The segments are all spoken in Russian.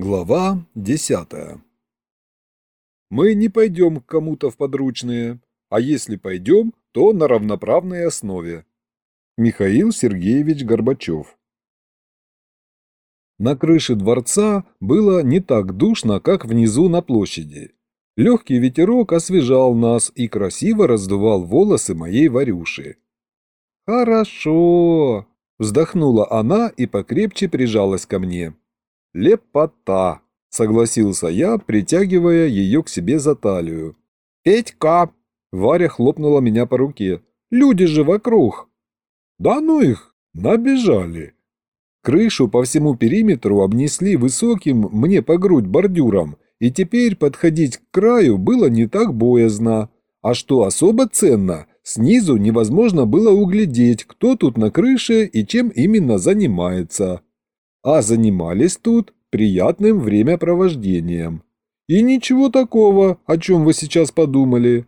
Глава десятая Мы не пойдем к кому-то в подручные, а если пойдем, то на равноправной основе. Михаил Сергеевич Горбачев На крыше дворца было не так душно, как внизу на площади. Легкий ветерок освежал нас и красиво раздувал волосы моей Варюши. «Хорошо!» – вздохнула она и покрепче прижалась ко мне. «Лепота!» – согласился я, притягивая ее к себе за талию. «Петька!» – Варя хлопнула меня по руке. «Люди же вокруг!» «Да ну их! Набежали!» Крышу по всему периметру обнесли высоким мне по грудь бордюром, и теперь подходить к краю было не так боязно. А что особо ценно, снизу невозможно было углядеть, кто тут на крыше и чем именно занимается а занимались тут приятным времяпровождением. И ничего такого, о чем вы сейчас подумали.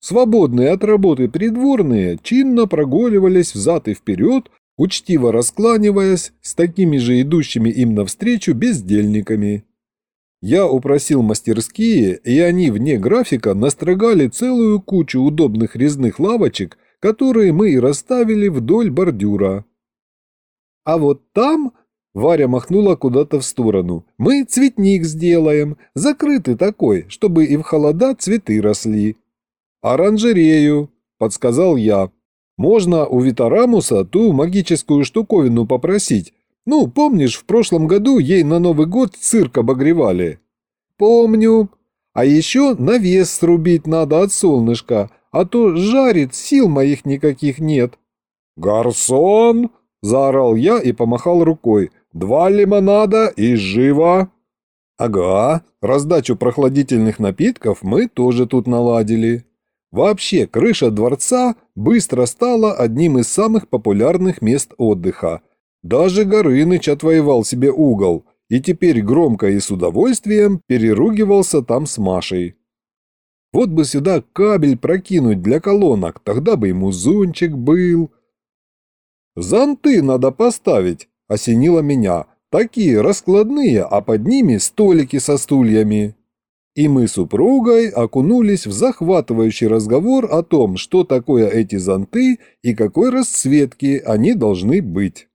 Свободные от работы придворные чинно прогуливались взад и вперед, учтиво раскланиваясь с такими же идущими им навстречу бездельниками. Я упросил мастерские, и они вне графика настрогали целую кучу удобных резных лавочек, которые мы и расставили вдоль бордюра. А вот там Варя махнула куда-то в сторону. «Мы цветник сделаем, закрытый такой, чтобы и в холода цветы росли». «Оранжерею», — подсказал я. «Можно у Витарамуса ту магическую штуковину попросить. Ну, помнишь, в прошлом году ей на Новый год цирк обогревали?» «Помню. А еще навес срубить надо от солнышка, а то жарит, сил моих никаких нет». «Гарсон!» — заорал я и помахал рукой. Два лимонада и живо!» «Ага, раздачу прохладительных напитков мы тоже тут наладили. Вообще, крыша дворца быстро стала одним из самых популярных мест отдыха. Даже Горыныч отвоевал себе угол и теперь громко и с удовольствием переругивался там с Машей. Вот бы сюда кабель прокинуть для колонок, тогда бы ему зончик был. «Зонты надо поставить», осенило меня. Такие раскладные, а под ними столики со стульями. И мы с супругой окунулись в захватывающий разговор о том, что такое эти зонты и какой расцветки они должны быть.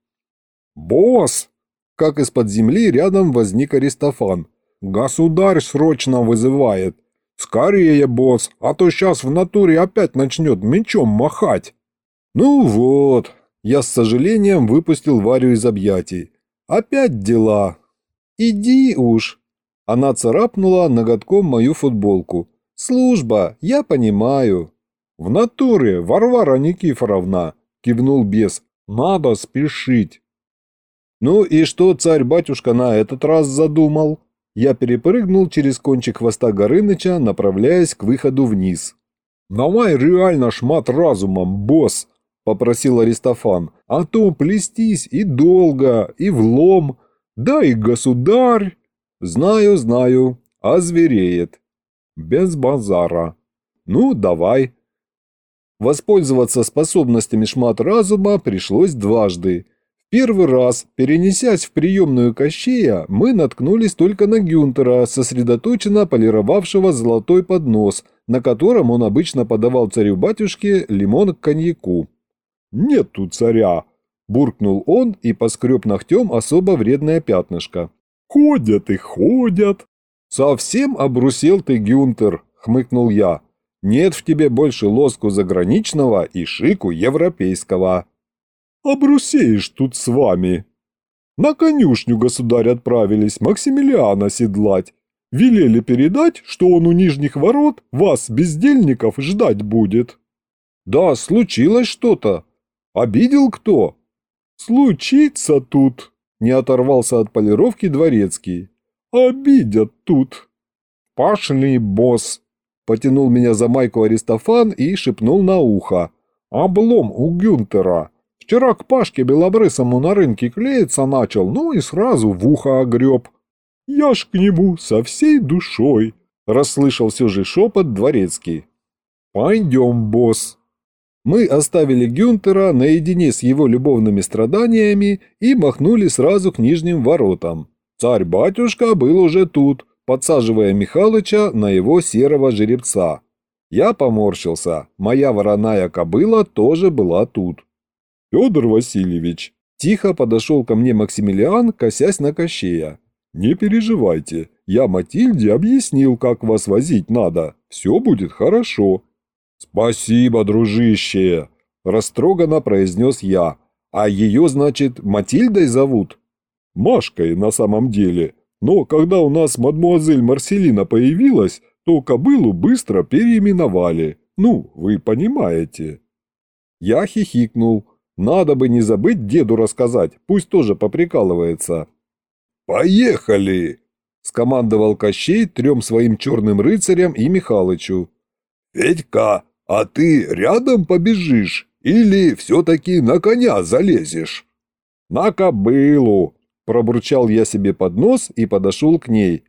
«Босс!» Как из-под земли рядом возник Аристофан. «Государь срочно вызывает!» «Скорее, босс, а то сейчас в натуре опять начнет мечом махать!» «Ну вот, я с сожалением выпустил Варю из объятий. «Опять дела!» «Иди уж!» Она царапнула ноготком мою футболку. «Служба, я понимаю». «В натуре, Варвара Никифоровна!» – кивнул бес. «Надо спешить!» «Ну и что царь-батюшка на этот раз задумал?» Я перепрыгнул через кончик хвоста Горыныча, направляясь к выходу вниз. «Давай реально шмат разумом, босс!» Попросил Аристофан, а то плестись и долго, и влом. Да и государь. Знаю, знаю, а звереет. Без базара. Ну, давай. Воспользоваться способностями шмат разума пришлось дважды. Первый раз, перенесясь в приемную Кощея, мы наткнулись только на Гюнтера, сосредоточенно полировавшего золотой поднос, на котором он обычно подавал царю-батюшке лимон к коньяку. «Нет тут царя!» – буркнул он и поскреб ногтем особо вредное пятнышко. «Ходят и ходят!» «Совсем обрусел ты, Гюнтер!» – хмыкнул я. «Нет в тебе больше лоску заграничного и шику европейского!» «Обрусеешь тут с вами!» «На конюшню, государь, отправились Максимилиана седлать. Велели передать, что он у нижних ворот вас, бездельников, ждать будет». «Да, случилось что-то», Обидел кто? Случится тут, не оторвался от полировки дворецкий. Обидят тут. Пошли, босс, потянул меня за майку Аристофан и шепнул на ухо. Облом у Гюнтера. Вчера к Пашке Белобрысому на рынке клеиться начал, ну и сразу в ухо огреб. Я ж к нему со всей душой, расслышал все же шепот дворецкий. Пойдем, босс, мы оставили Гюнтера наедине с его любовными страданиями и махнули сразу к нижним воротам. Царь-батюшка был уже тут, подсаживая Михалыча на его серого жеребца. Я поморщился, моя вороная кобыла тоже была тут. «Федор Васильевич!» Тихо подошел ко мне Максимилиан, косясь на Кощея. «Не переживайте, я Матильде объяснил, как вас возить надо. Все будет хорошо». «Спасибо, дружище!» – растроганно произнес я. «А ее, значит, Матильдой зовут?» «Машкой на самом деле. Но когда у нас мадмуазель Марселина появилась, то кобылу быстро переименовали. Ну, вы понимаете». Я хихикнул. Надо бы не забыть деду рассказать, пусть тоже поприкалывается. «Поехали!» – скомандовал Кощей трем своим черным рыцарям и Михалычу. «Федька, а ты рядом побежишь или все-таки на коня залезешь?» «На кобылу!» – пробурчал я себе под нос и подошел к ней.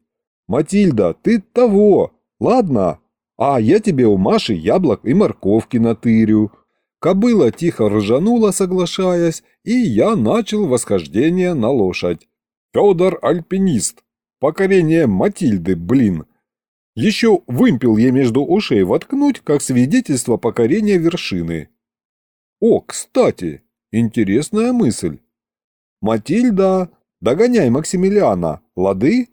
«Матильда, ты того! Ладно, а я тебе у Маши яблок и морковки натырю. Кобыла тихо ржанула, соглашаясь, и я начал восхождение на лошадь. Федор Альпинист. Покорение Матильды, блин. Еще вымпел я между ушей воткнуть, как свидетельство покорения вершины. О, кстати, интересная мысль. Матильда, догоняй Максимилиана, лады?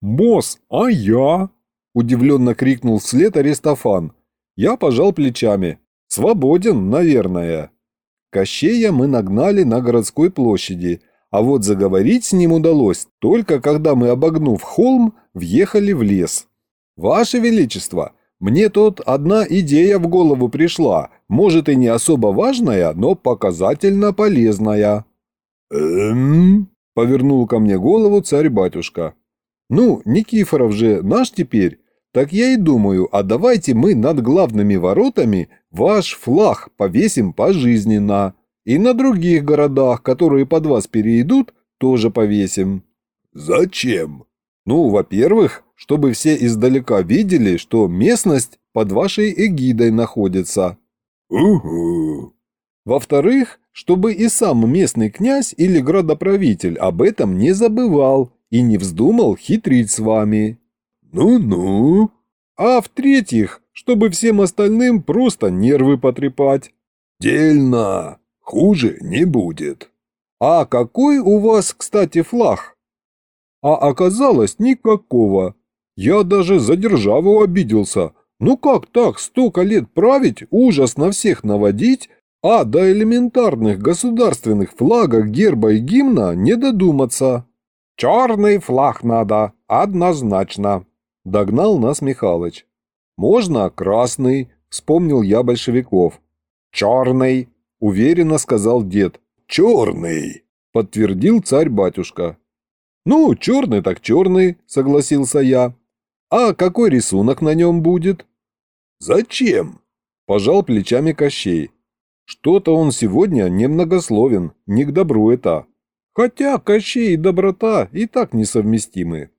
Босс, а я? Удивленно крикнул вслед Аристофан. Я пожал плечами. Свободен, наверное. Кощея мы нагнали на городской площади, а вот заговорить с ним удалось только когда мы, обогнув холм, въехали в лес. «Ваше Величество, мне тут одна идея в голову пришла, может и не особо важная, но показательно полезная». «Эм?» – повернул ко мне голову царь-батюшка. «Ну, Никифоров же наш теперь, так я и думаю, а давайте мы над главными воротами ваш флаг повесим пожизненно. И на других городах, которые под вас перейдут, тоже повесим. Зачем? Ну, во-первых, чтобы все издалека видели, что местность под вашей эгидой находится. Угу. Во-вторых, чтобы и сам местный князь или градоправитель об этом не забывал и не вздумал хитрить с вами. «Ну-ну». А в-третьих, чтобы всем остальным просто нервы потрепать. «Дельно. Хуже не будет». «А какой у вас, кстати, флаг?» А оказалось никакого. Я даже за державу обиделся. Ну как так столько лет править, ужас на всех наводить, а до элементарных государственных флагов, герба и гимна не додуматься? Черный флаг надо, однозначно. Догнал нас Михалыч. «Можно красный», — вспомнил я большевиков. «Черный», — уверенно сказал дед. «Черный», — подтвердил царь-батюшка. «Ну, черный так черный», — согласился я. «А какой рисунок на нем будет?» «Зачем?» – пожал плечами Кощей. «Что-то он сегодня немногословен, не к добру это. Хотя Кощей и доброта и так несовместимы».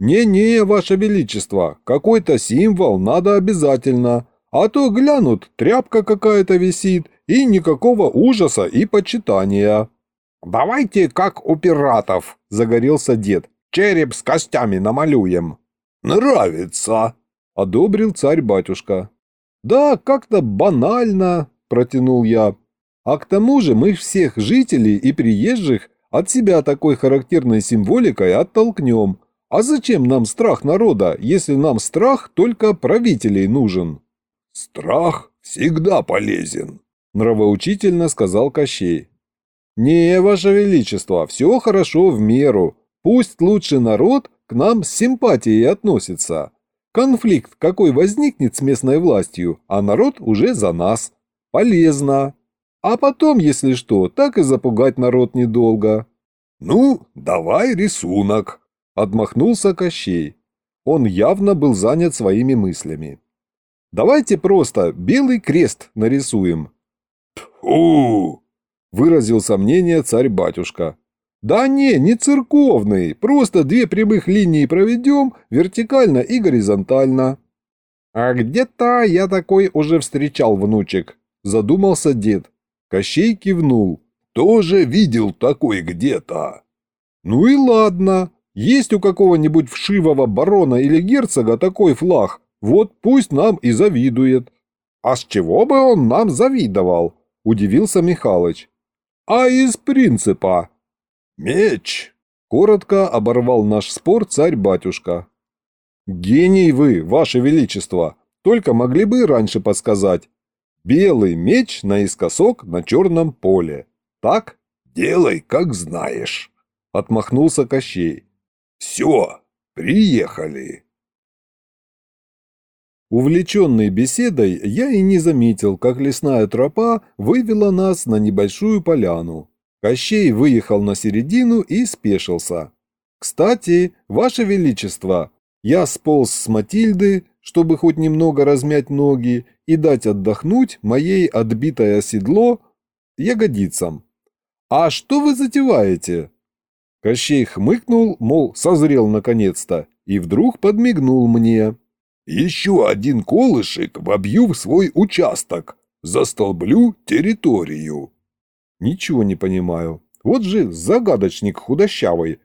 «Не-не, Ваше Величество, какой-то символ надо обязательно, а то глянут, тряпка какая-то висит, и никакого ужаса и почитания». «Давайте как у пиратов», – загорелся дед, – «череп с костями намалюем». «Нравится», – одобрил царь-батюшка. «Да, как-то банально», – протянул я. «А к тому же мы всех жителей и приезжих от себя такой характерной символикой оттолкнем» А зачем нам страх народа, если нам страх только правителей нужен? Страх всегда полезен, нравоучительно сказал Кощей. Не, ваше величество, все хорошо в меру. Пусть лучше народ к нам с симпатией относится. Конфликт какой возникнет с местной властью, а народ уже за нас. Полезно. А потом, если что, так и запугать народ недолго. Ну, давай рисунок, Отмахнулся Кощей. Он явно был занят своими мыслями. «Давайте просто белый крест нарисуем». «Тьфу!» – выразил сомнение царь-батюшка. «Да не, не церковный, просто две прямых линии проведем вертикально и горизонтально». «А где-то я такой уже встречал, внучек», – задумался дед. Кощей кивнул. «Тоже видел такой где-то». Ну и ладно, есть у какого-нибудь вшивого барона или герцога такой флаг, вот пусть нам и завидует. А с чего бы он нам завидовал? Удивился Михалыч. А из принципа. Меч! Коротко оборвал наш спор царь-батюшка. Гений вы, ваше величество, только могли бы раньше подсказать. Белый меч наискосок на черном поле. Так? Делай, как знаешь. Отмахнулся Кощей. Все, приехали. Увлеченный беседой, я и не заметил, как лесная тропа вывела нас на небольшую поляну. Кощей выехал на середину и спешился. «Кстати, Ваше Величество, я сполз с Матильды, чтобы хоть немного размять ноги и дать отдохнуть моей отбитое седло ягодицам. А что вы затеваете?» Кощей хмыкнул, мол, созрел наконец-то, и вдруг подмигнул мне. Еще один колышек вобью в свой участок, застолблю территорию. Ничего не понимаю. Вот же загадочник худощавый.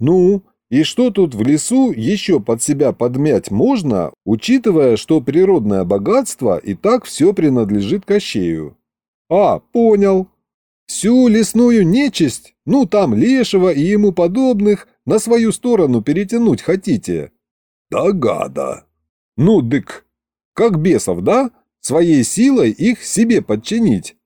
Ну, и что тут в лесу еще под себя подмять можно, учитывая, что природное богатство и так все принадлежит Кощею? А, понял. Всю лесную нечисть, ну там Лешего и ему подобных, на свою сторону перетянуть хотите? Да гада, ну, дык, как бесов, да? Своей силой их себе подчинить.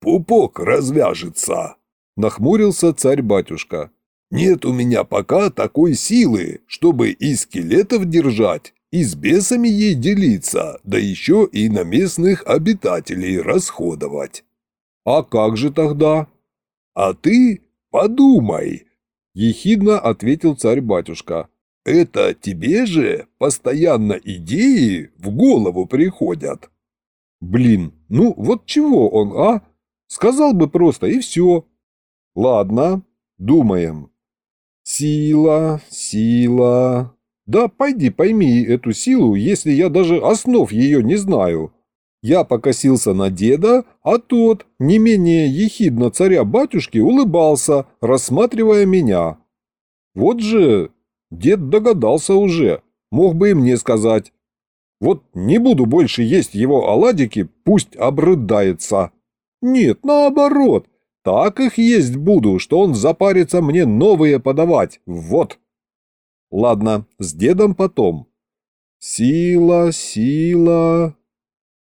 Пупок развяжется, нахмурился царь-батюшка. Нет у меня пока такой силы, чтобы и скелетов держать, и с бесами ей делиться, да еще и на местных обитателей расходовать. А как же тогда? А ты подумай, ехидно ответил царь-батюшка. Это тебе же постоянно идеи в голову приходят. Блин, ну вот чего он, а? Сказал бы просто и все. Ладно, думаем. Сила, сила. Да пойди пойми эту силу, если я даже основ ее не знаю. Я покосился на деда, а тот, не менее ехидно царя-батюшки, улыбался, рассматривая меня. Вот же Дед догадался уже, мог бы и мне сказать. Вот не буду больше есть его оладики, пусть обрыдается. Нет, наоборот, так их есть буду, что он запарится мне новые подавать, вот. Ладно, с дедом потом. Сила, сила...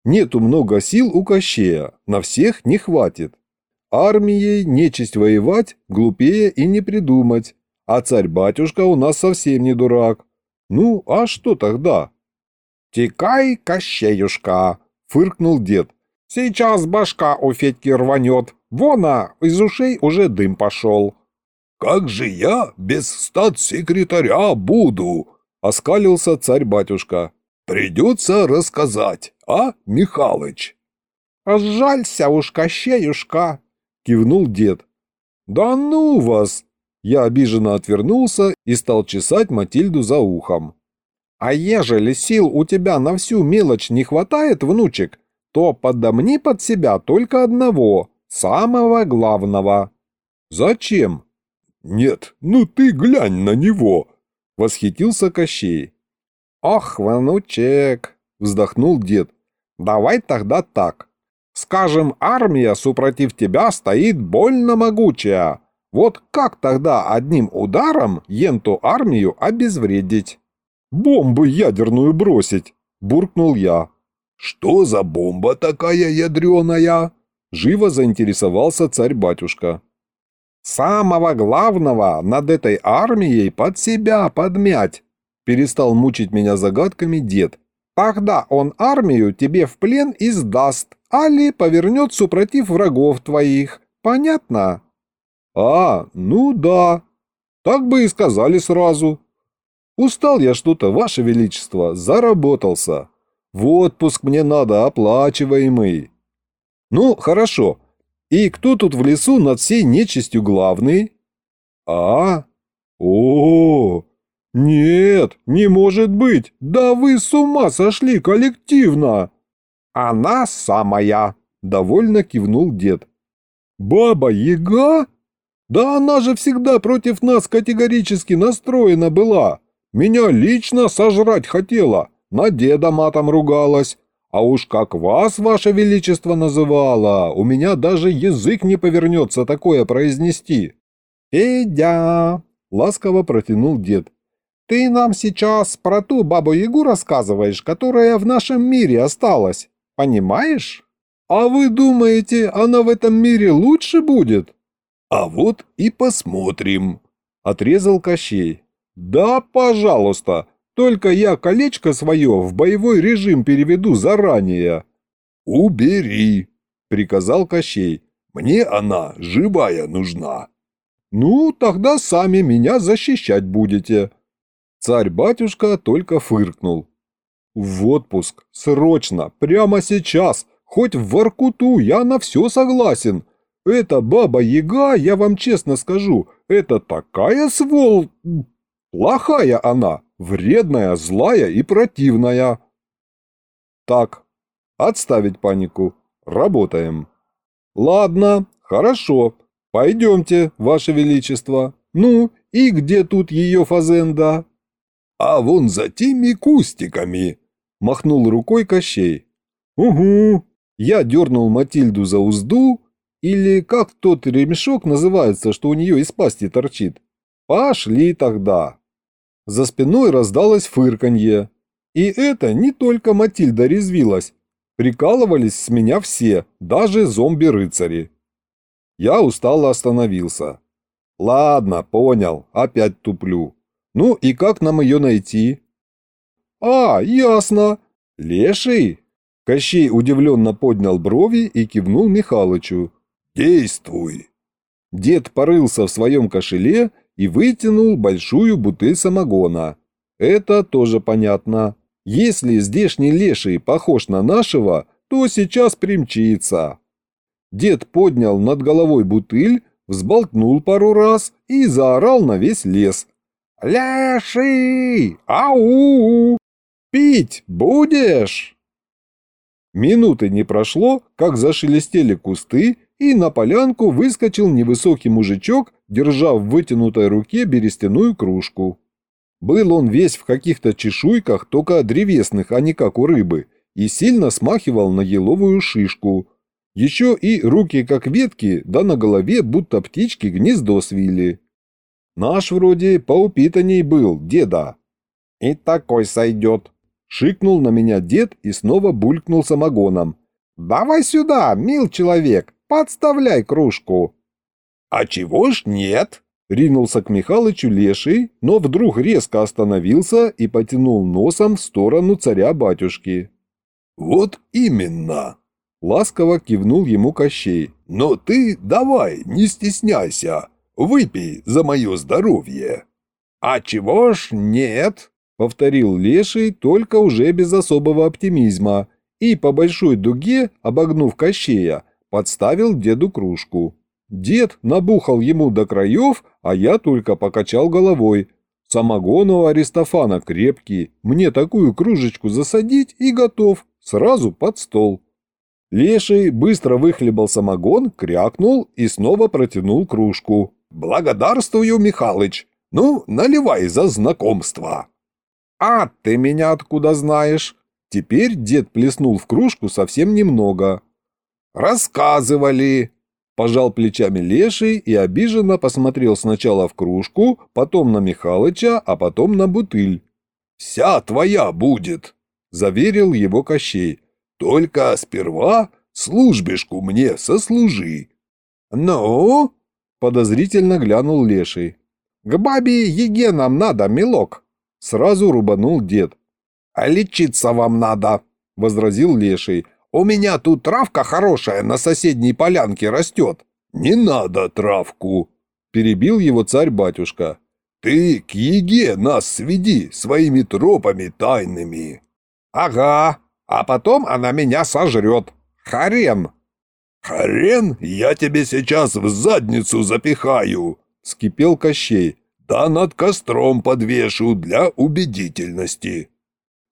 Нету много сил у Кощея, на всех не хватит. Армией нечисть воевать глупее и не придумать. А царь-батюшка у нас совсем не дурак. Ну, а что тогда? «Текай, Кощеюшка!» — фыркнул дед. «Сейчас башка у Федьки рванет. Вон, а, из ушей уже дым пошел». «Как же я без статс-секретаря буду?» — оскалился царь-батюшка. «Придется рассказать, а, Михалыч?» «Жалься уж, Кощеюшка!» — кивнул дед. «Да ну вас!» Я обиженно отвернулся и стал чесать Матильду за ухом. «А ежели сил у тебя на всю мелочь не хватает, внучек, то подомни под себя только одного, самого главного». «Зачем?» «Нет, ну ты глянь на него!» — восхитился Кощей. «Ох, внучек!» — вздохнул дед. «Давай тогда так. Скажем, армия супротив тебя стоит больно могучая, вот как тогда одним ударом енту армию обезвредить? «Бомбу ядерную бросить!» – буркнул я. «Что за бомба такая ядреная?» – живо заинтересовался царь-батюшка. «Самого главного над этой армией под себя подмять!» – перестал мучить меня загадками дед. «Тогда он армию тебе в плен и сдаст, али повернет супротив врагов твоих. Понятно?» «А, ну да. Так бы и сказали сразу. Устал я что-то, Ваше Величество, заработался. В отпуск мне надо оплачиваемый». «Ну, хорошо. И кто тут в лесу над всей нечистью главный?» «А? О, нет, не может быть! Да вы с ума сошли коллективно!» «Она самая!» – довольно кивнул дед. «Баба-яга?» Да она же всегда против нас категорически настроена была. Меня лично сожрать хотела, на деда матом ругалась. А уж как вас, ваше величество, называла, у меня даже язык не повернется такое произнести. «Федя!» — ласково протянул дед. «Ты нам сейчас про ту бабу-ягу рассказываешь, которая в нашем мире осталась. Понимаешь? А вы думаете, она в этом мире лучше будет?» «А вот и посмотрим», — отрезал Кощей. «Да, пожалуйста, только я колечко свое в боевой режим переведу заранее». «Убери», — приказал Кощей. «Мне она живая нужна». «Ну, тогда сами меня защищать будете». Царь-батюшка только фыркнул. «В отпуск, срочно, прямо сейчас, хоть в Воркуту, я на все согласен. Эта баба-яга, я вам честно скажу, это такая свол... Плохая она, вредная, злая и противная. Так, отставить панику. Работаем. Ладно, хорошо. Пойдемте, ваше величество. Ну, и где тут ее фазенда? А вон за теми кустиками, махнул рукой Кощей. Угу. Я дернул Матильду за узду, или как тот ремешок называется, что у нее из пасти торчит? Пошли тогда. За спиной раздалось фырканье. И это не только Матильда резвилась. Прикалывались с меня все, даже зомби-рыцари. Я устало остановился. Ладно, понял, опять туплю. Ну и как нам ее найти? А, ясно. Леший? Кощей удивленно поднял брови и кивнул Михалычу. «Действуй!» Дед порылся в своем кошеле и вытянул большую бутыль самогона. Это тоже понятно. Если здешний леший похож на нашего, то сейчас примчится. Дед поднял над головой бутыль, взболтнул пару раз и заорал на весь лес. «Леший! Ау! Пить будешь?» Минуты не прошло, как зашелестели кусты, и на полянку выскочил невысокий мужичок, держа в вытянутой руке берестяную кружку. Был он весь в каких-то чешуйках, только древесных, а не как у рыбы, и сильно смахивал на еловую шишку. Еще и руки как ветки, да на голове будто птички гнездо свили. Наш вроде поупитанней был, деда. И такой сойдет. Шикнул на меня дед и снова булькнул самогоном. «Давай сюда, мил человек, Подставляй кружку!» «А чего ж нет?» Ринулся к Михалычу леший, но вдруг резко остановился и потянул носом в сторону царя-батюшки. «Вот именно!» Ласково кивнул ему Кощей. «Но ты давай, не стесняйся, выпей за мое здоровье!» «А чего ж нет?» — повторил Леший, только уже без особого оптимизма, и по большой дуге, обогнув Кощея, подставил деду кружку. Дед набухал ему до краев, а я только покачал головой. Самогон у Аристофана крепкий, мне такую кружечку засадить и готов, сразу под стол. Леший быстро выхлебал самогон, крякнул и снова протянул кружку. «Благодарствую, Михалыч! Ну, наливай за знакомство!» «А ты меня откуда знаешь?» Теперь дед плеснул в кружку совсем немного. «Рассказывали!» Пожал плечами Леший и обиженно посмотрел сначала в кружку, потом на Михалыча, а потом на бутыль. «Вся твоя будет!» – заверил его Кощей. «Только сперва службишку мне сослужи». «Ну?» – подозрительно глянул Леший. «К бабе Еге нам надо, милок!» – сразу рубанул дед. «А лечиться вам надо!» – возразил Леший. У меня тут травка хорошая на соседней полянке растет. Не надо травку, перебил его царь-батюшка. Ты к еге нас сведи своими тропами тайными. Ага, а потом она меня сожрет. Харен. Харен я тебе сейчас в задницу запихаю, скипел Кощей. Да над костром подвешу для убедительности.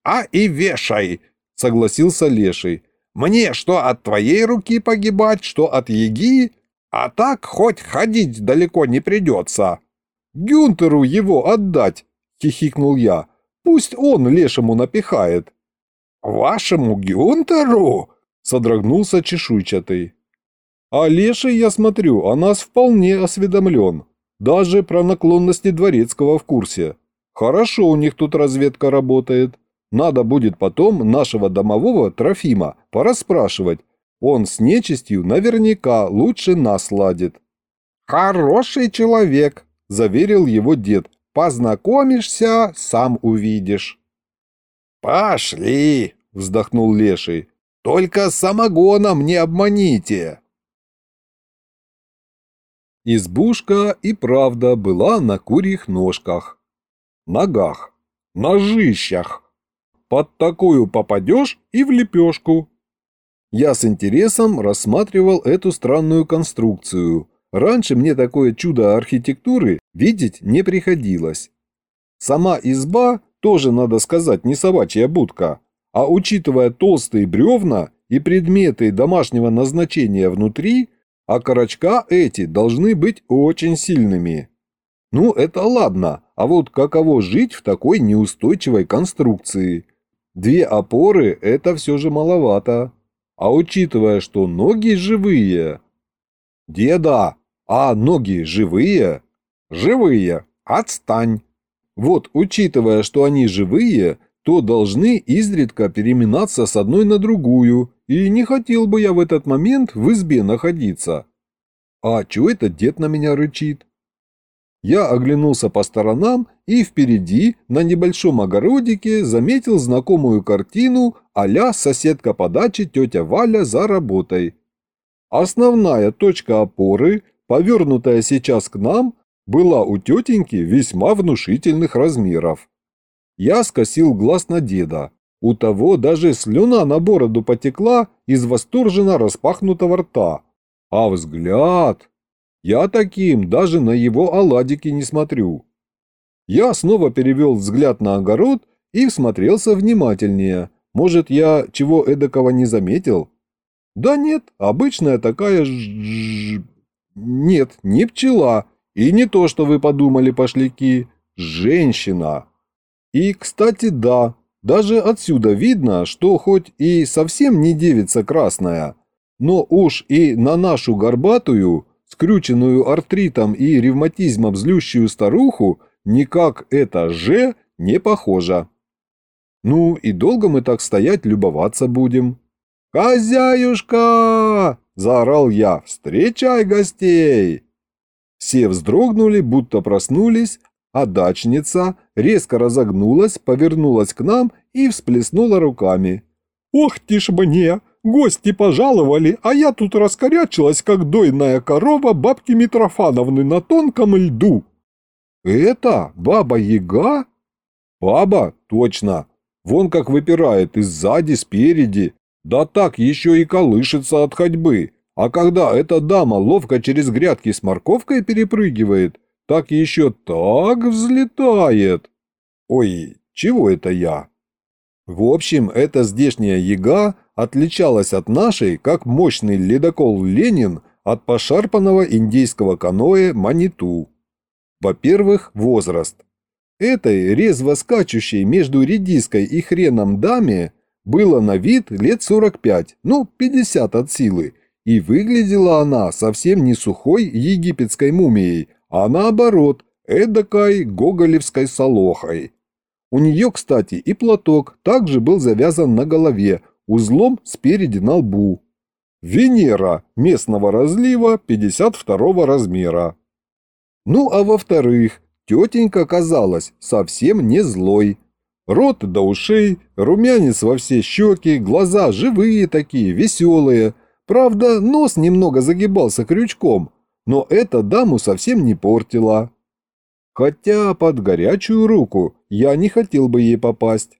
А и вешай, согласился Леший. Мне что от твоей руки погибать, что от еги? А так хоть ходить далеко не придется. Гюнтеру его отдать, хихикнул я. Пусть он лешему напихает. Вашему Гюнтеру? Содрогнулся чешуйчатый. А леший, я смотрю, о нас вполне осведомлен. Даже про наклонности дворецкого в курсе. Хорошо у них тут разведка работает. Надо будет потом нашего домового Трофима порасспрашивать. Он с нечистью наверняка лучше нас ладит. «Хороший человек», – заверил его дед. «Познакомишься, сам увидишь». «Пошли», – вздохнул Леший. «Только самогоном не обманите». Избушка и правда была на курьих ножках. Ногах. Ножищах. Под такую попадешь и в лепешку. Я с интересом рассматривал эту странную конструкцию. Раньше мне такое чудо архитектуры видеть не приходилось. Сама изба, тоже, надо сказать, не собачья будка, а учитывая толстые бревна и предметы домашнего назначения внутри – а корочка эти должны быть очень сильными. Ну, это ладно, а вот каково жить в такой неустойчивой конструкции? Две опоры – это все же маловато. А учитывая, что ноги живые... Деда, а ноги живые? Живые, отстань. Вот, учитывая, что они живые, то должны изредка переминаться с одной на другую и не хотел бы я в этот момент в избе находиться. А чего это дед на меня рычит? Я оглянулся по сторонам и впереди, на небольшом огородике, заметил знакомую картину а соседка по даче тетя Валя за работой. Основная точка опоры, повернутая сейчас к нам, была у тетеньки весьма внушительных размеров. Я скосил глаз на деда. У того даже слюна на бороду потекла из восторженно распахнутого рта. А взгляд... Я таким даже на его оладики не смотрю. Я снова перевел взгляд на огород и всмотрелся внимательнее. Может, я чего эдакого не заметил? Да нет, обычная такая ж... Нет, не пчела. И не то, что вы подумали, пошляки. Женщина. И, кстати, да, даже отсюда видно, что хоть и совсем не девица красная, но уж и на нашу горбатую, скрюченную артритом и ревматизмом злющую старуху, никак это «же» не похоже. Ну и долго мы так стоять любоваться будем? «Хозяюшка!» – заорал я. «Встречай гостей!» Все вздрогнули, будто проснулись, а дачница резко разогнулась, повернулась к нам и всплеснула руками. «Ох ты ж мне! Гости пожаловали, а я тут раскорячилась, как дойная корова бабки Митрофановны на тонком льду». «Это баба-яга?» «Баба, точно. Вон как выпирает и сзади, спереди. Да так еще и колышется от ходьбы. А когда эта дама ловко через грядки с морковкой перепрыгивает, так еще так взлетает. Ой, чего это я? В общем, эта здешняя яга отличалась от нашей, как мощный ледокол «Ленин» от пошарпанного индейского каноэ «Маниту». Во-первых, возраст. Этой резво скачущей между редиской и хреном даме было на вид лет 45, ну 50 от силы, и выглядела она совсем не сухой египетской мумией, а наоборот, эдакой гоголевской солохой. У нее, кстати, и платок также был завязан на голове, узлом спереди на лбу. Венера местного разлива 52 размера. Ну а во-вторых, тетенька казалась совсем не злой. Рот до ушей, румянец во все щеки, глаза живые такие, веселые. Правда, нос немного загибался крючком, но эта даму совсем не портила. Хотя под горячую руку я не хотел бы ей попасть.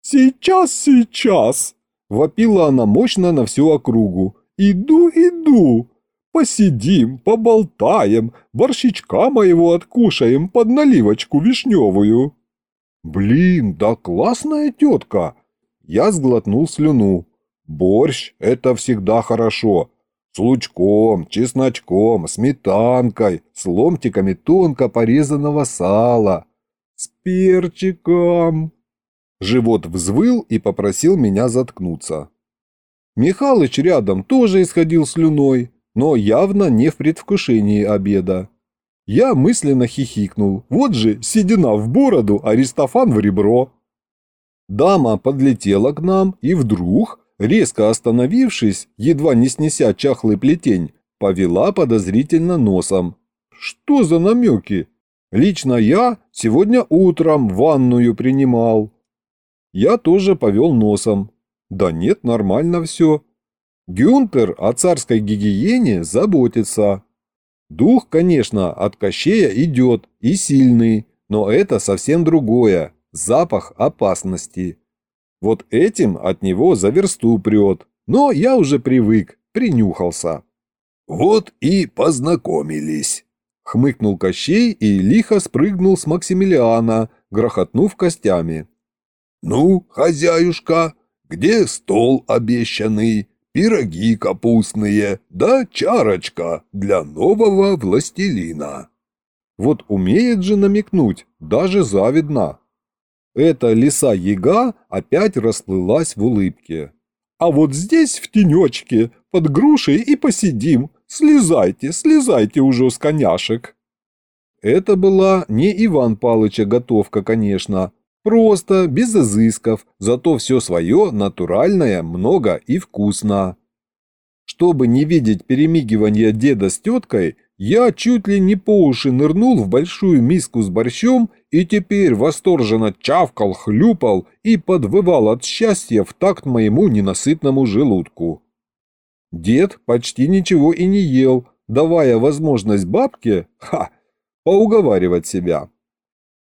«Сейчас, сейчас!» – вопила она мощно на всю округу. «Иду, иду! Посидим, поболтаем, борщичка моего откушаем под наливочку вишневую!» «Блин, да классная тетка!» Я сглотнул слюну. «Борщ – это всегда хорошо, С лучком, чесночком, сметанкой, с ломтиками тонко порезанного сала. С перчиком. Живот взвыл и попросил меня заткнуться. Михалыч рядом тоже исходил слюной, но явно не в предвкушении обеда. Я мысленно хихикнул. Вот же, седина в бороду, Аристофан в ребро. Дама подлетела к нам и вдруг, резко остановившись, едва не снеся чахлый плетень, повела подозрительно носом. Что за намеки? Лично я сегодня утром ванную принимал. Я тоже повел носом. Да нет, нормально все. Гюнтер о царской гигиене заботится. Дух, конечно, от Кощея идет и сильный, но это совсем другое, запах опасности. Вот этим от него за версту прет, но я уже привык, принюхался. «Вот и познакомились», — хмыкнул Кощей и лихо спрыгнул с Максимилиана, грохотнув костями. «Ну, хозяюшка, где стол обещанный, пироги капустные, да чарочка для нового властелина?» Вот умеет же намекнуть, даже завидно. Эта лиса-яга опять расплылась в улыбке. «А вот здесь, в тенечке, под грушей и посидим. Слезайте, слезайте уже с коняшек». Это была не Иван Палыча готовка, конечно, Просто, без изысков, зато все свое натуральное, много и вкусно. Чтобы не видеть перемигивания деда с теткой, я чуть ли не по уши нырнул в большую миску с борщом и теперь восторженно чавкал, хлюпал и подвывал от счастья в такт моему ненасытному желудку. Дед почти ничего и не ел, давая возможность бабке, ха, поуговаривать себя.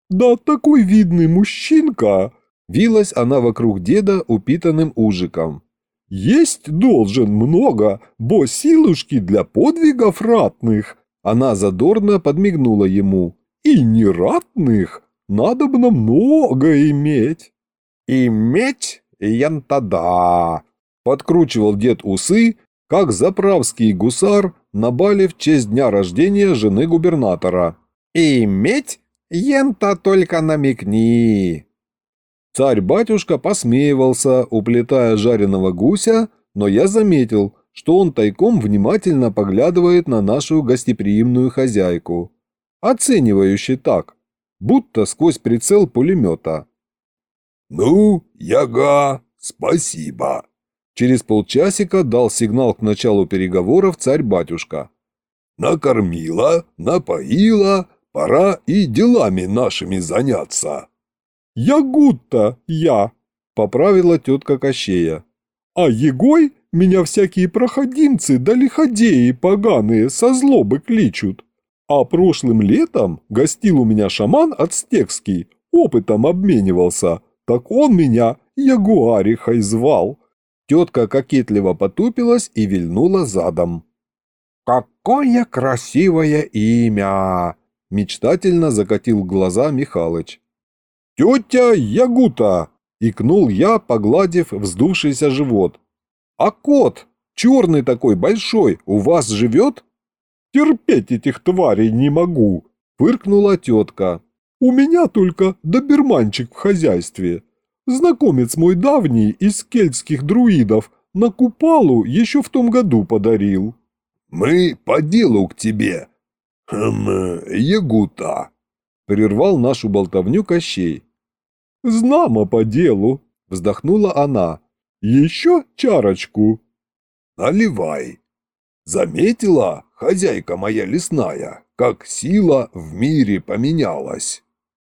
«Да такой видный мужчинка!» Вилась она вокруг деда упитанным ужиком. «Есть должен много, бо силушки для подвигов ратных!» Она задорно подмигнула ему. «И не ратных надо бы много иметь!» «Иметь? Янтада!» Подкручивал дед усы, как заправский гусар на бале в честь дня рождения жены губернатора. «Иметь? Ента только намекни!» Царь-батюшка посмеивался, уплетая жареного гуся, но я заметил, что он тайком внимательно поглядывает на нашу гостеприимную хозяйку. Оценивающе так, будто сквозь прицел пулемета. «Ну, яга, спасибо!» Через полчасика дал сигнал к началу переговоров царь-батюшка. «Накормила, напоила, Пора и делами нашими заняться». «Ягуд-то я», — поправила тетка Кощея. «А Егой меня всякие проходимцы да лиходеи поганые со злобы кличут. А прошлым летом гостил у меня шаман ацтекский, опытом обменивался, так он меня Ягуарихой звал». Тетка кокетливо потупилась и вильнула задом. «Какое красивое имя!» Мечтательно закатил глаза Михалыч. «Тетя Ягута!» – икнул я, погладив вздувшийся живот. «А кот, черный такой большой, у вас живет?» «Терпеть этих тварей не могу!» – фыркнула тетка. «У меня только доберманчик в хозяйстве. Знакомец мой давний из кельтских друидов на Купалу еще в том году подарил». «Мы по делу к тебе», «Хм, Ягута!» – прервал нашу болтовню Кощей. «Знамо по делу!» – вздохнула она. «Еще чарочку!» «Наливай!» «Заметила, хозяйка моя лесная, как сила в мире поменялась?»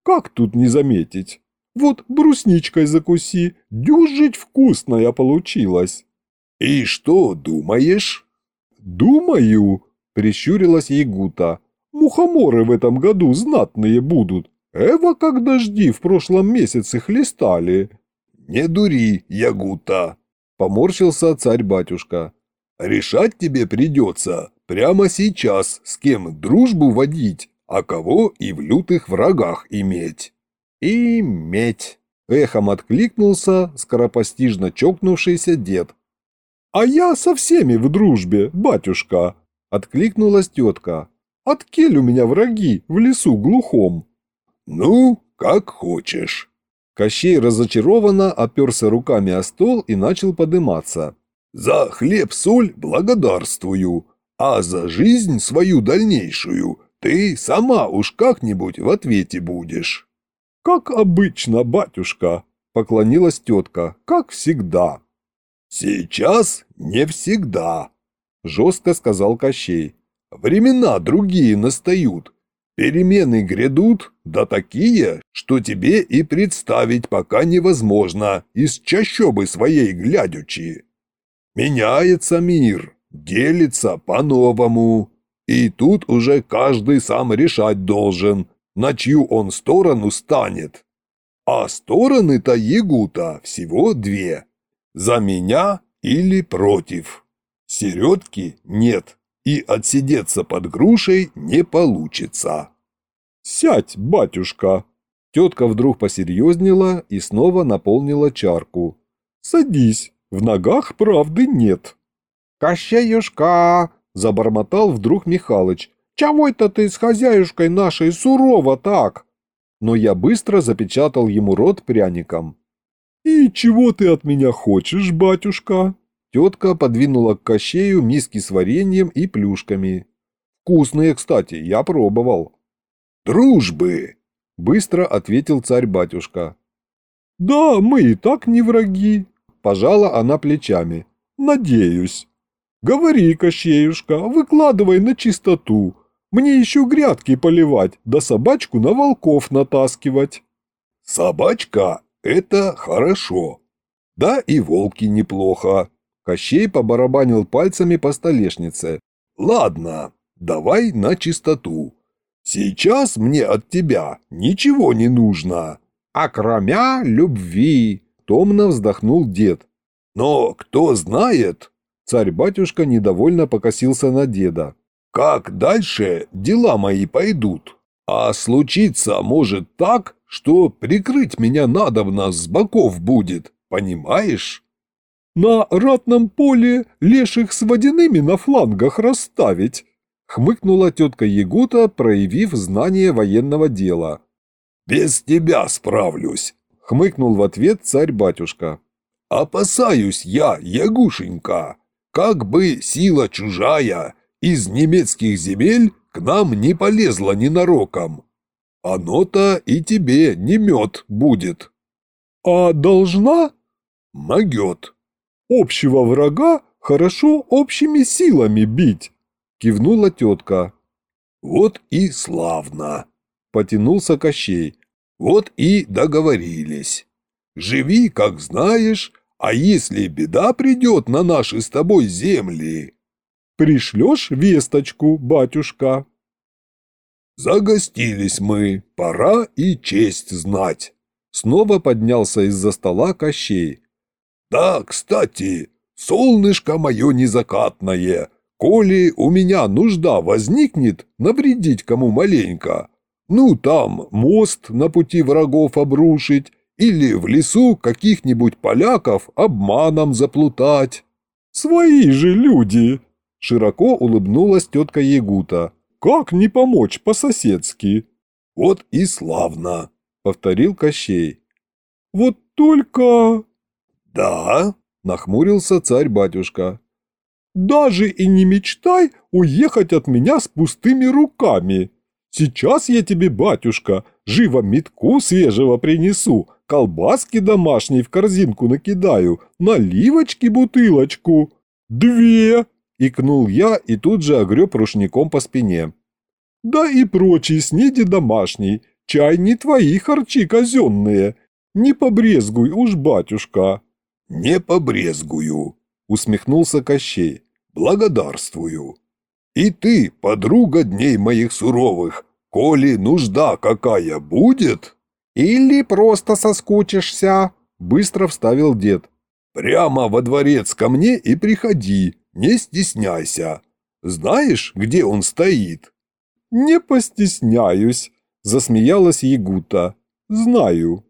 «Как тут не заметить? Вот брусничкой закуси, дюжить вкусная получилась!» «И что думаешь?» «Думаю!» – прищурилась Ягута. «Мухоморы в этом году знатные будут. Эва, как дожди в прошлом месяце хлестали». «Не дури, Ягута!» – поморщился царь-батюшка. «Решать тебе придется прямо сейчас, с кем дружбу водить, а кого и в лютых врагах иметь». «Иметь!» – эхом откликнулся скоропостижно чокнувшийся дед. «А я со всеми в дружбе, батюшка!» – откликнулась тетка. «Откель у меня враги в лесу глухом!» «Ну, как хочешь!» Кощей разочарованно оперся руками о стол и начал подыматься. «За хлеб-соль благодарствую, а за жизнь свою дальнейшую ты сама уж как-нибудь в ответе будешь». «Как обычно, батюшка!» – поклонилась тетка, – «как всегда». «Сейчас не всегда», – жестко сказал Кощей. «Времена другие настают. Перемены грядут, да такие, что тебе и представить пока невозможно из чащобы своей глядячи. Меняется мир, делится по-новому, и тут уже каждый сам решать должен, на чью он сторону станет. А стороны-то Ягута всего две – за меня или против. Середки нет, и отсидеться под грушей не получится. «Сядь, батюшка!» Тетка вдруг посерьезнела и снова наполнила чарку. «Садись, в ногах правды нет». «Кощеюшка!» – забормотал вдруг Михалыч. «Чего это ты с хозяюшкой нашей сурово так?» Но я быстро запечатал ему рот пряником. «И чего ты от меня хочешь, батюшка?» Тетка подвинула к кощею миски с вареньем и плюшками. «Вкусные, кстати, я пробовал». «Дружбы!» – быстро ответил царь-батюшка. «Да, мы и так не враги», – пожала она плечами. «Надеюсь». «Говори, Кощеюшка, выкладывай на чистоту. Мне еще грядки поливать, да собачку на волков натаскивать». «Собачка это хорошо. Да и волки неплохо. Кощей побарабанил пальцами по столешнице. Ладно, давай на чистоту. Сейчас мне от тебя ничего не нужно. А кроме любви, томно вздохнул дед. Но кто знает, царь-батюшка недовольно покосился на деда. Как дальше дела мои пойдут? А случиться может так, что прикрыть меня надобно с боков будет, понимаешь? На ратном поле леших с водяными на флангах расставить, хмыкнула тетка Ягута, проявив знание военного дела. «Без тебя справлюсь», — хмыкнул в ответ царь-батюшка. «Опасаюсь я, Ягушенька, как бы сила чужая из немецких земель к нам не полезла ненароком. Оно-то и тебе не мед будет. А должна? Могет. Общего врага хорошо общими силами бить, кивнула тетка. Вот и славно, потянулся Кощей. Вот и договорились. Живи, как знаешь, а если беда придет на наши с тобой земли... Пришлешь весточку, батюшка. «Загостились мы, пора и честь знать!» Снова поднялся из-за стола Кощей. «Да, кстати, солнышко мое незакатное, коли у меня нужда возникнет навредить кому маленько, ну там мост на пути врагов обрушить или в лесу каких-нибудь поляков обманом заплутать». «Свои же люди!» – широко улыбнулась тетка Ягута. Как не помочь по-соседски? Вот и славно, повторил Кощей. Вот только... Да, нахмурился царь-батюшка. Даже и не мечтай уехать от меня с пустыми руками. Сейчас я тебе, батюшка, живо метку свежего принесу, колбаски домашней в корзинку накидаю, наливочки бутылочку. Две, Икнул я и тут же огреб рушником по спине. «Да и прочие снеди домашней, чай не твои харчи казенные. Не побрезгуй уж, батюшка». «Не побрезгую», — усмехнулся Кощей. «Благодарствую. И ты, подруга дней моих суровых, коли нужда какая будет...» «Или просто соскучишься», — быстро вставил дед. «Прямо во дворец ко мне и приходи, не стесняйся. Знаешь, где он стоит?» «Не постесняюсь», – засмеялась Ягута. «Знаю».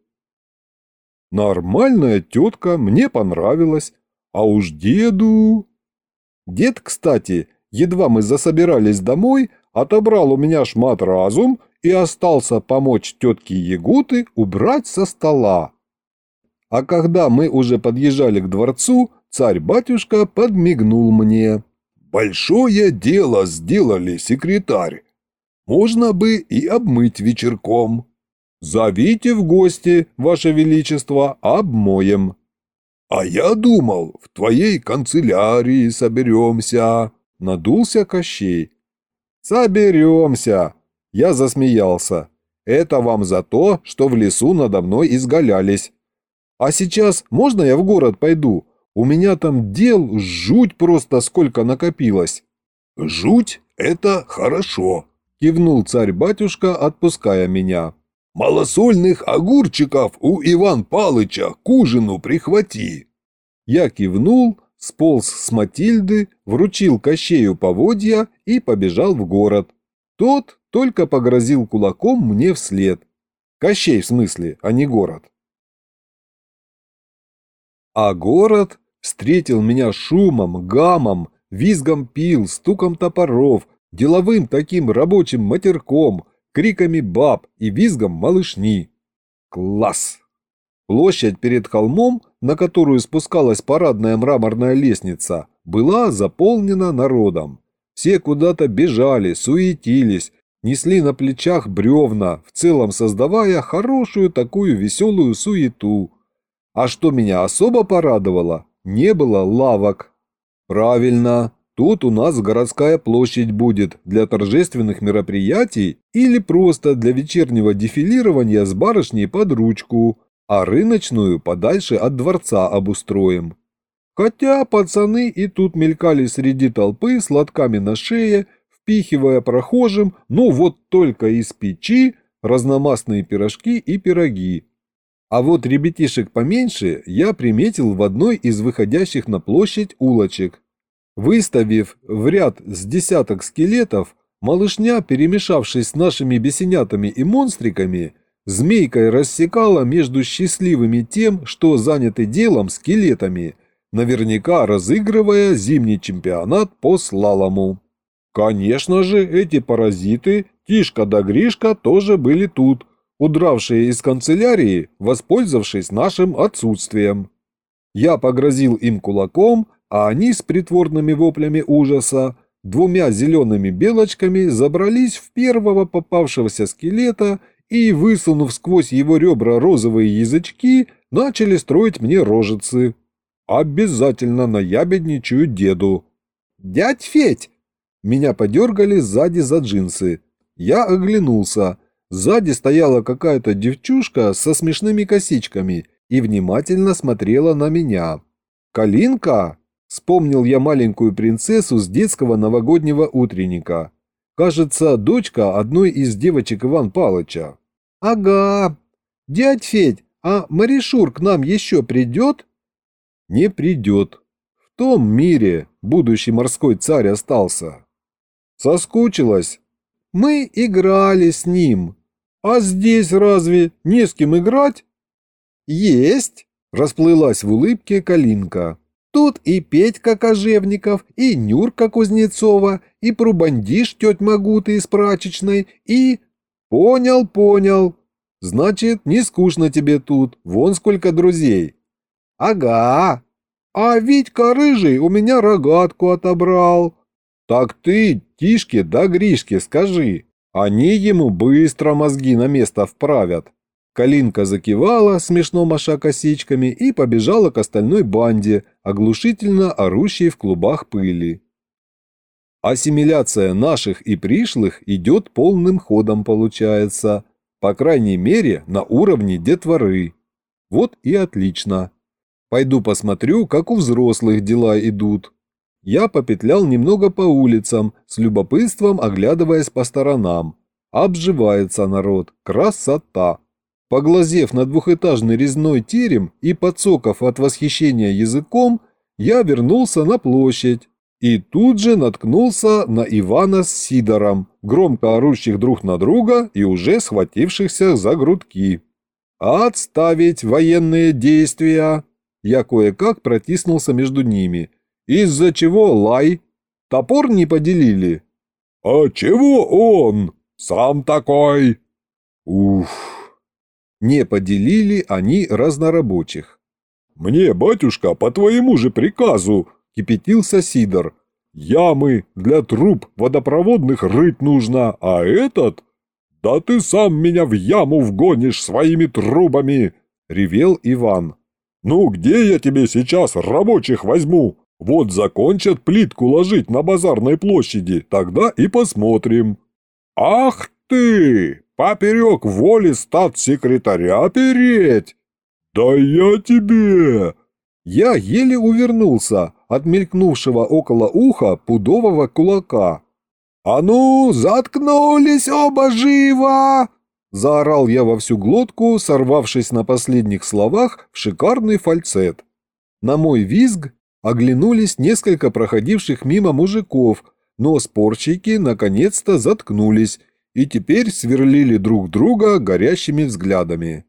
Нормальная тетка, мне понравилась. А уж деду... Дед, кстати, едва мы засобирались домой, отобрал у меня шмат разум и остался помочь тетке Ягуты убрать со стола. А когда мы уже подъезжали к дворцу, царь-батюшка подмигнул мне. «Большое дело сделали, секретарь. Можно бы и обмыть вечерком. Зовите в гости, ваше величество, обмоем». «А я думал, в твоей канцелярии соберемся», — надулся Кощей. «Соберемся!» — я засмеялся. «Это вам за то, что в лесу надо мной изгалялись. А сейчас можно я в город пойду? У меня там дел жуть просто сколько накопилось». «Жуть — это хорошо», — кивнул царь-батюшка, отпуская меня. «Малосольных огурчиков у Иван Палыча к ужину прихвати». Я кивнул, сполз с Матильды, вручил Кощею поводья и побежал в город. Тот только погрозил кулаком мне вслед. Кощей в смысле, а не город. А город встретил меня шумом, гамом, визгом пил, стуком топоров, деловым таким рабочим матерком, криками баб и визгом малышни. Класс! Площадь перед холмом, на которую спускалась парадная мраморная лестница, была заполнена народом. Все куда-то бежали, суетились, несли на плечах бревна, в целом создавая хорошую такую веселую суету. А что меня особо порадовало, не было лавок. Правильно, Тут у нас городская площадь будет для торжественных мероприятий или просто для вечернего дефилирования с барышней под ручку, а рыночную подальше от дворца обустроим. Хотя пацаны и тут мелькали среди толпы с лотками на шее, впихивая прохожим, ну вот только из печи, разномастные пирожки и пироги. А вот ребятишек поменьше я приметил в одной из выходящих на площадь улочек. Выставив в ряд с десяток скелетов, малышня, перемешавшись с нашими бесенятами и монстриками, змейкой рассекала между счастливыми тем, что заняты делом скелетами, наверняка разыгрывая зимний чемпионат по слалому. Конечно же, эти паразиты, Тишка да Гришка, тоже были тут, удравшие из канцелярии, воспользовавшись нашим отсутствием. Я погрозил им кулаком, а они с притворными воплями ужаса двумя зелеными белочками забрались в первого попавшегося скелета и, высунув сквозь его ребра розовые язычки, начали строить мне рожицы. Обязательно наябедничаю деду. «Дядь Федь!» Меня подергали сзади за джинсы. Я оглянулся. Сзади стояла какая-то девчушка со смешными косичками и внимательно смотрела на меня. «Калинка?» Вспомнил я маленькую принцессу с детского новогоднего утренника. Кажется, дочка одной из девочек Иван Палыча. «Ага. Дядь Федь, а Маришур к нам еще придет?» «Не придет. В том мире будущий морской царь остался. Соскучилась? Мы играли с ним. А здесь разве не с кем играть?» «Есть!» – расплылась в улыбке Калинка. Тут и Петька Кожевников, и Нюрка Кузнецова, и Прубандиш теть Магуты из прачечной, и... Понял, понял. Значит, не скучно тебе тут, вон сколько друзей. Ага. А Витька Рыжий у меня рогатку отобрал. Так ты Тишке да Гришке скажи, они ему быстро мозги на место вправят. Калинка закивала, смешно маша косичками, и побежала к остальной банде, оглушительно орущей в клубах пыли. Ассимиляция наших и пришлых идет полным ходом, получается. По крайней мере, на уровне детворы. Вот и отлично. Пойду посмотрю, как у взрослых дела идут. Я попетлял немного по улицам, с любопытством оглядываясь по сторонам. Обживается народ. Красота! Поглазев на двухэтажный резной терем и подсоков от восхищения языком, я вернулся на площадь и тут же наткнулся на Ивана с Сидором, громко орущих друг на друга и уже схватившихся за грудки. «Отставить военные действия!» Я кое-как протиснулся между ними. Из-за чего лай? Топор не поделили? А чего он? Сам такой. Уф. Не поделили они разнорабочих. «Мне, батюшка, по твоему же приказу!» – кипятился Сидор. «Ямы для труб водопроводных рыть нужно, а этот...» «Да ты сам меня в яму вгонишь своими трубами!» – ревел Иван. «Ну где я тебе сейчас рабочих возьму? Вот закончат плитку ложить на базарной площади, тогда и посмотрим». «Ах ты! Поперек воли статс-секретаря переть!» «Да я тебе!» Я еле увернулся от мелькнувшего около уха пудового кулака. «А ну, заткнулись оба живо!» Заорал я во всю глотку, сорвавшись на последних словах в шикарный фальцет. На мой визг оглянулись несколько проходивших мимо мужиков, но спорщики наконец-то заткнулись и теперь сверлили друг друга горящими взглядами.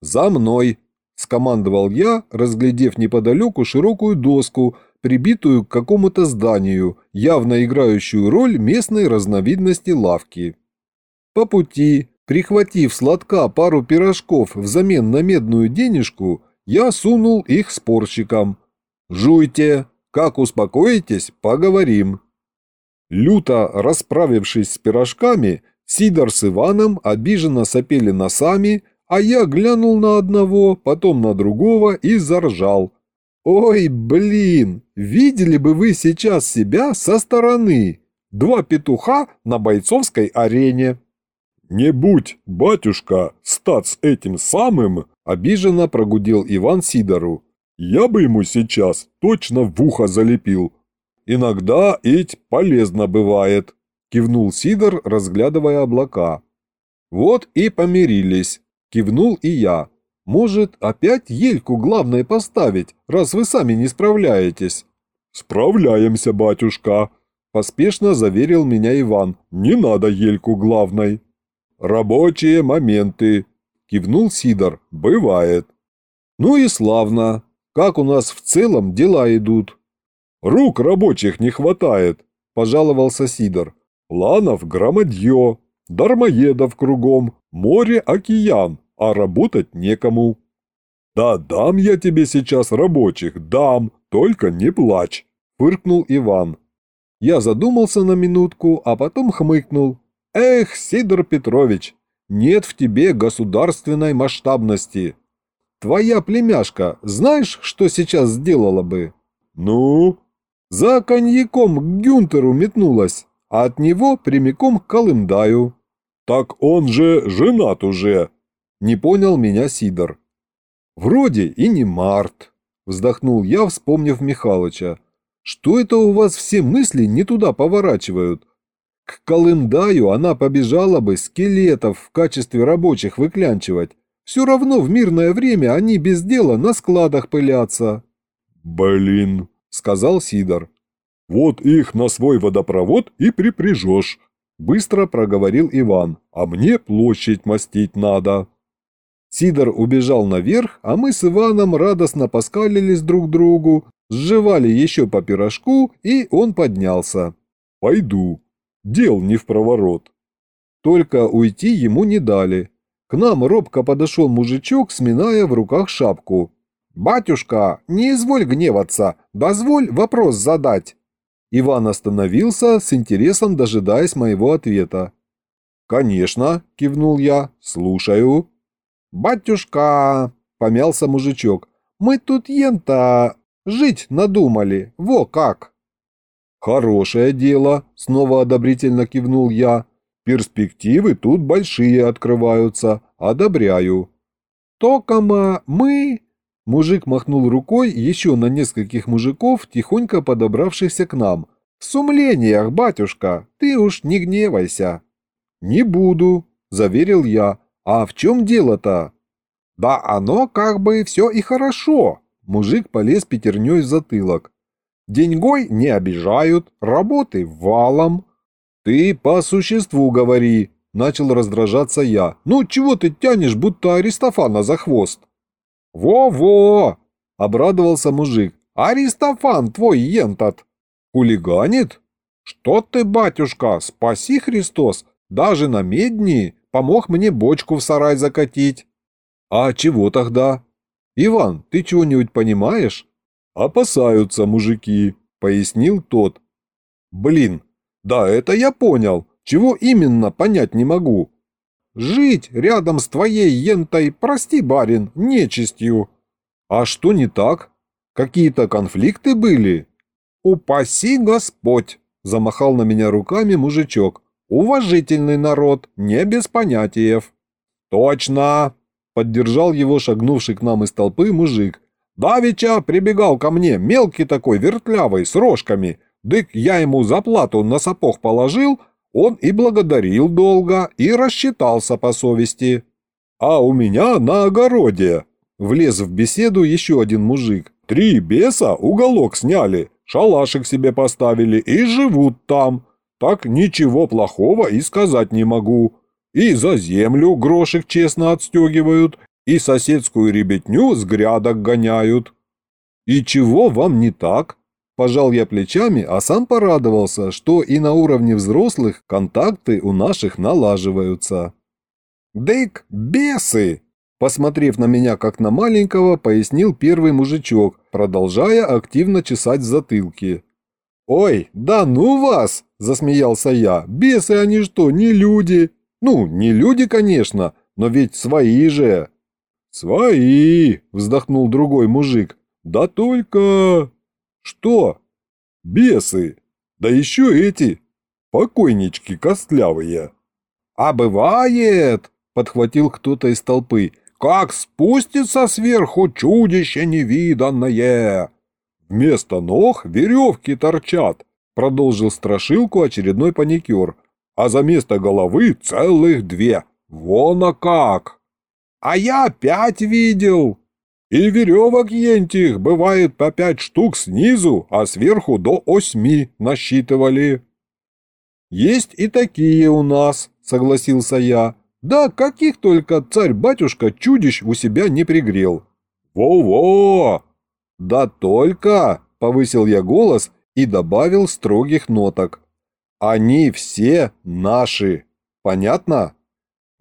«За мной!» – скомандовал я, разглядев неподалеку широкую доску, прибитую к какому-то зданию, явно играющую роль местной разновидности лавки. По пути, прихватив сладка пару пирожков взамен на медную денежку, я сунул их спорщикам. «Жуйте! Как успокоитесь, поговорим!» Люто расправившись с пирожками, Сидор с Иваном обиженно сопели носами, а я глянул на одного, потом на другого и заржал. «Ой, блин, видели бы вы сейчас себя со стороны! Два петуха на бойцовской арене!» «Не будь, батюшка, стать с этим самым!» – обиженно прогудел Иван Сидору. «Я бы ему сейчас точно в ухо залепил. Иногда ить полезно бывает», – кивнул Сидор, разглядывая облака. «Вот и помирились. Кивнул и я. Может, опять ельку главной поставить, раз вы сами не справляетесь? Справляемся, батюшка, поспешно заверил меня Иван. Не надо ельку главной. Рабочие моменты, кивнул Сидор. Бывает. Ну и славно. Как у нас в целом дела идут? Рук рабочих не хватает, пожаловался Сидор. Планов громадье, дармоедов кругом, море-океан а работать некому. Да дам я тебе сейчас рабочих, дам, только не плачь, фыркнул Иван. Я задумался на минутку, а потом хмыкнул. Эх, Сидор Петрович, нет в тебе государственной масштабности. Твоя племяшка, знаешь, что сейчас сделала бы? Ну? За коньяком к Гюнтеру метнулась, а от него прямиком к Колымдаю. Так он же женат уже, не понял меня Сидор. «Вроде и не Март», – вздохнул я, вспомнив Михалыча. «Что это у вас все мысли не туда поворачивают? К Колымдаю она побежала бы скелетов в качестве рабочих выклянчивать. Все равно в мирное время они без дела на складах пылятся». «Блин», – сказал Сидор. «Вот их на свой водопровод и припряжешь», – быстро проговорил Иван. «А мне площадь мастить надо». Сидор убежал наверх, а мы с Иваном радостно поскалились друг другу, сживали еще по пирожку, и он поднялся. «Пойду. Дел не в проворот». Только уйти ему не дали. К нам робко подошел мужичок, сминая в руках шапку. «Батюшка, не изволь гневаться, дозволь вопрос задать». Иван остановился, с интересом дожидаясь моего ответа. «Конечно», – кивнул я, – «слушаю». «Батюшка!» – помялся мужичок. «Мы тут ента жить надумали, во как!» «Хорошее дело!» – снова одобрительно кивнул я. «Перспективы тут большие открываются, одобряю». «Токома мы...» Мужик махнул рукой еще на нескольких мужиков, тихонько подобравшихся к нам. «В сумлениях, батюшка, ты уж не гневайся». «Не буду», – заверил я. «А в чем дело-то?» «Да оно как бы все и хорошо», – мужик полез пятерней в затылок. «Деньгой не обижают, работы валом». «Ты по существу говори», – начал раздражаться я. «Ну чего ты тянешь, будто Аристофана за хвост?» «Во-во!» – обрадовался мужик. «Аристофан твой ентот!» «Хулиганит?» «Что ты, батюшка, спаси Христос! Даже на медни помог мне бочку в сарай закатить». «А чего тогда?» «Иван, ты чего-нибудь понимаешь?» «Опасаются мужики», — пояснил тот. «Блин, да это я понял. Чего именно, понять не могу». «Жить рядом с твоей ентой, прости, барин, нечистью». «А что не так? Какие-то конфликты были?» «Упаси Господь!» – замахал на меня руками мужичок. «Уважительный народ, не без понятиев». «Точно!» – поддержал его шагнувший к нам из толпы мужик. «Давича прибегал ко мне, мелкий такой, вертлявый, с рожками. Дык я ему заплату на сапог положил, он и благодарил долго, и рассчитался по совести». «А у меня на огороде!» – влез в беседу еще один мужик. «Три беса уголок сняли, шалашик себе поставили и живут там. Так ничего плохого и сказать не могу. И за землю грошек честно отстегивают, и соседскую ребятню с грядок гоняют. И чего вам не так? Пожал я плечами, а сам порадовался, что и на уровне взрослых контакты у наших налаживаются. «Дык, бесы!» Посмотрев на меня как на маленького, пояснил первый мужичок, продолжая активно чесать затылки. «Ой, да ну вас!» – засмеялся я. «Бесы они что, не люди?» «Ну, не люди, конечно, но ведь свои же!» «Свои!» – вздохнул другой мужик. «Да только...» «Что?» «Бесы! Да еще эти! Покойнички костлявые!» «А бывает!» – подхватил кто-то из толпы. «Как спустится сверху чудище невиданное!» «Вместо ног веревки торчат!» – продолжил страшилку очередной паникер. «А за место головы целых две! Вон а как!» «А я пять видел!» «И веревок ентих бывает по пять штук снизу, а сверху до осьми насчитывали». «Есть и такие у нас», — согласился я. «Да каких только царь-батюшка чудищ у себя не пригрел». «Во-во!» «Да только!» — повысил я голос и добавил строгих ноток. «Они все наши. Понятно?»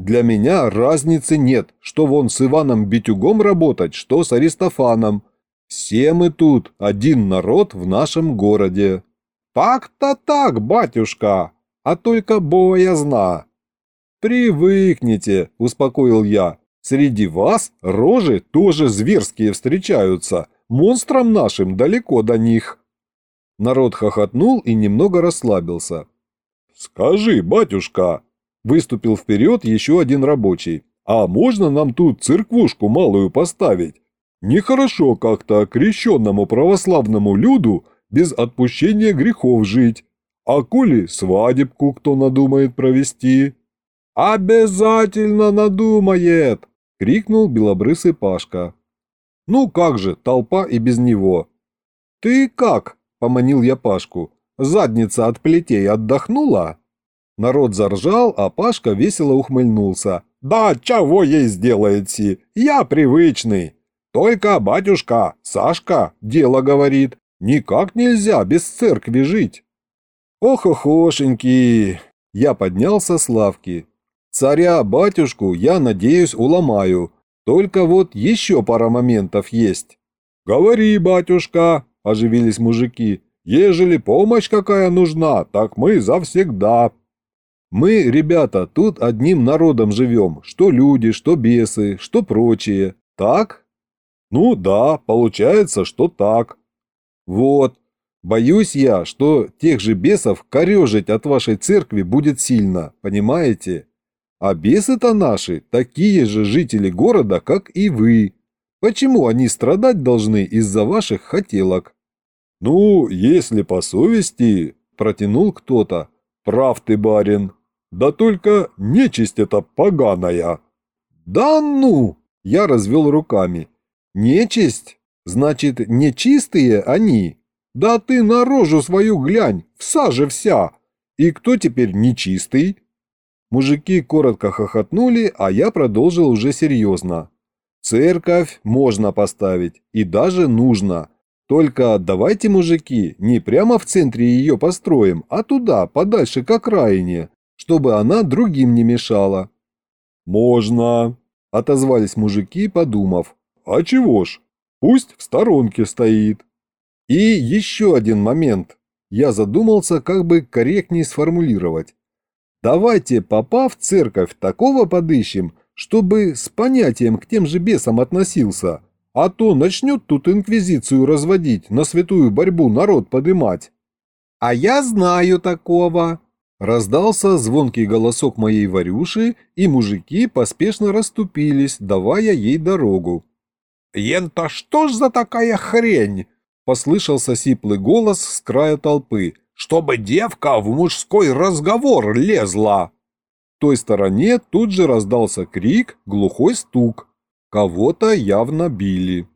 Для меня разницы нет, что вон с Иваном Битюгом работать, что с Аристофаном. Все мы тут один народ в нашем городе. Так-то так, батюшка, а только боязна. Привыкните, успокоил я. Среди вас рожи тоже зверские встречаются. Монстрам нашим далеко до них. Народ хохотнул и немного расслабился. «Скажи, батюшка, Выступил вперед еще один рабочий. «А можно нам тут церквушку малую поставить? Нехорошо как-то крещенному православному люду без отпущения грехов жить. А коли свадебку кто надумает провести?» «Обязательно надумает!» – крикнул белобрысый Пашка. «Ну как же, толпа и без него!» «Ты как?» – поманил я Пашку. «Задница от плетей отдохнула?» Народ заржал, а Пашка весело ухмыльнулся. «Да чего ей сделаете? Я привычный. Только, батюшка, Сашка, дело говорит, никак нельзя без церкви жить». «Ох-охошеньки!» Я поднялся с лавки. «Царя-батюшку я, надеюсь, уломаю. Только вот еще пара моментов есть». «Говори, батюшка!» – оживились мужики. «Ежели помощь какая нужна, так мы завсегда». Мы, ребята, тут одним народом живем, что люди, что бесы, что прочие. Так? Ну да, получается, что так. Вот. Боюсь я, что тех же бесов корежить от вашей церкви будет сильно, понимаете? А бесы-то наши, такие же жители города, как и вы. Почему они страдать должны из-за ваших хотелок? Ну, если по совести, протянул кто-то. Прав ты, барин, да только нечисть эта поганая. Да ну! Я развел руками. Нечисть? Значит, нечистые они? Да ты на рожу свою глянь, в саже вся. И кто теперь нечистый? Мужики коротко хохотнули, а я продолжил уже серьезно. Церковь можно поставить, и даже нужно. Только давайте, мужики, не прямо в центре ее построим, а туда, подальше к окраине, чтобы она другим не мешала. «Можно», — отозвались мужики, подумав. «А чего ж, пусть в сторонке стоит». И еще один момент. Я задумался, как бы корректнее сформулировать. Давайте, попав в церковь, такого подыщем, чтобы с понятием к тем же бесам относился, а то начнет тут инквизицию разводить, на святую борьбу народ подымать. А я знаю такого. Раздался звонкий голосок моей Варюши, и мужики поспешно расступились, давая ей дорогу. «Ента что ж за такая хрень?» – послышался сиплый голос с края толпы. «Чтобы девка в мужской разговор лезла!» той стороне тут же раздался крик, глухой стук. Кого-то явно били.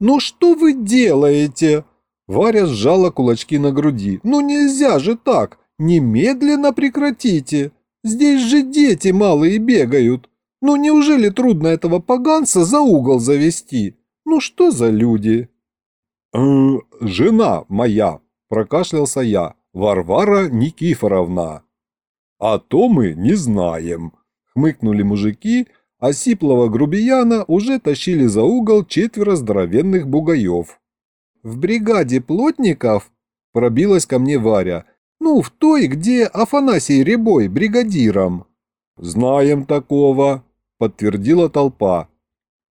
«Ну что вы делаете?» Варя сжала кулачки на груди. «Ну нельзя же так! Немедленно прекратите! Здесь же дети малые бегают! Ну неужели трудно этого поганца за угол завести? Ну что за люди?» «Э, «Жена моя!» – прокашлялся я. «Варвара Никифоровна!» «А то мы не знаем», — хмыкнули мужики, а сиплого грубияна уже тащили за угол четверо здоровенных бугаев. «В бригаде плотников?» — пробилась ко мне Варя. «Ну, в той, где Афанасий Рябой бригадиром». «Знаем такого», — подтвердила толпа.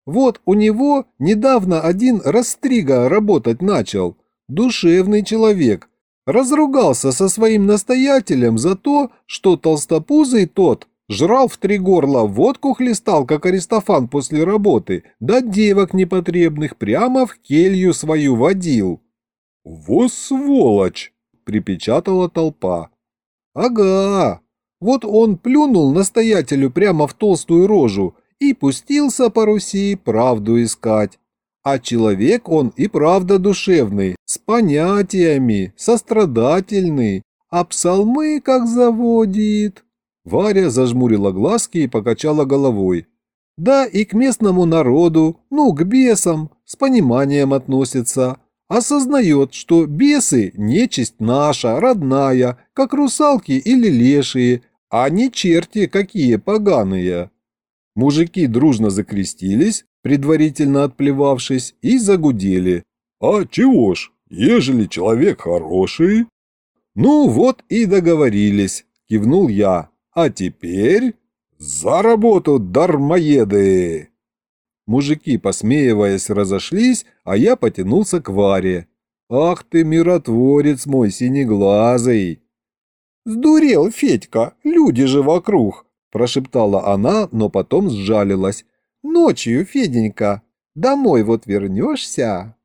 «Вот у него недавно один растрига работать начал. Душевный человек, разругался со своим настоятелем за то, что толстопузый тот жрал в три горла, водку хлестал, как Аристофан после работы, да девок непотребных прямо в келью свою водил. «Во сволочь!» — припечатала толпа. «Ага, вот он плюнул настоятелю прямо в толстую рожу и пустился по Руси правду искать. А человек он и правда душевный, с понятиями, сострадательный, а псалмы как заводит. Варя зажмурила глазки и покачала головой. Да и к местному народу, ну, к бесам, с пониманием относится. Осознает, что бесы – нечисть наша, родная, как русалки или лешие, а не черти какие поганые. Мужики дружно закрестились, предварительно отплевавшись, и загудели. «А чего ж, ежели человек хороший?» «Ну вот и договорились», — кивнул я. «А теперь за работу, дармоеды!» Мужики, посмеиваясь, разошлись, а я потянулся к Варе. «Ах ты, миротворец мой синеглазый!» «Сдурел, Федька, люди же вокруг!» – прошептала она, но потом сжалилась. Ночью, Феденька, домой вот вернешься?»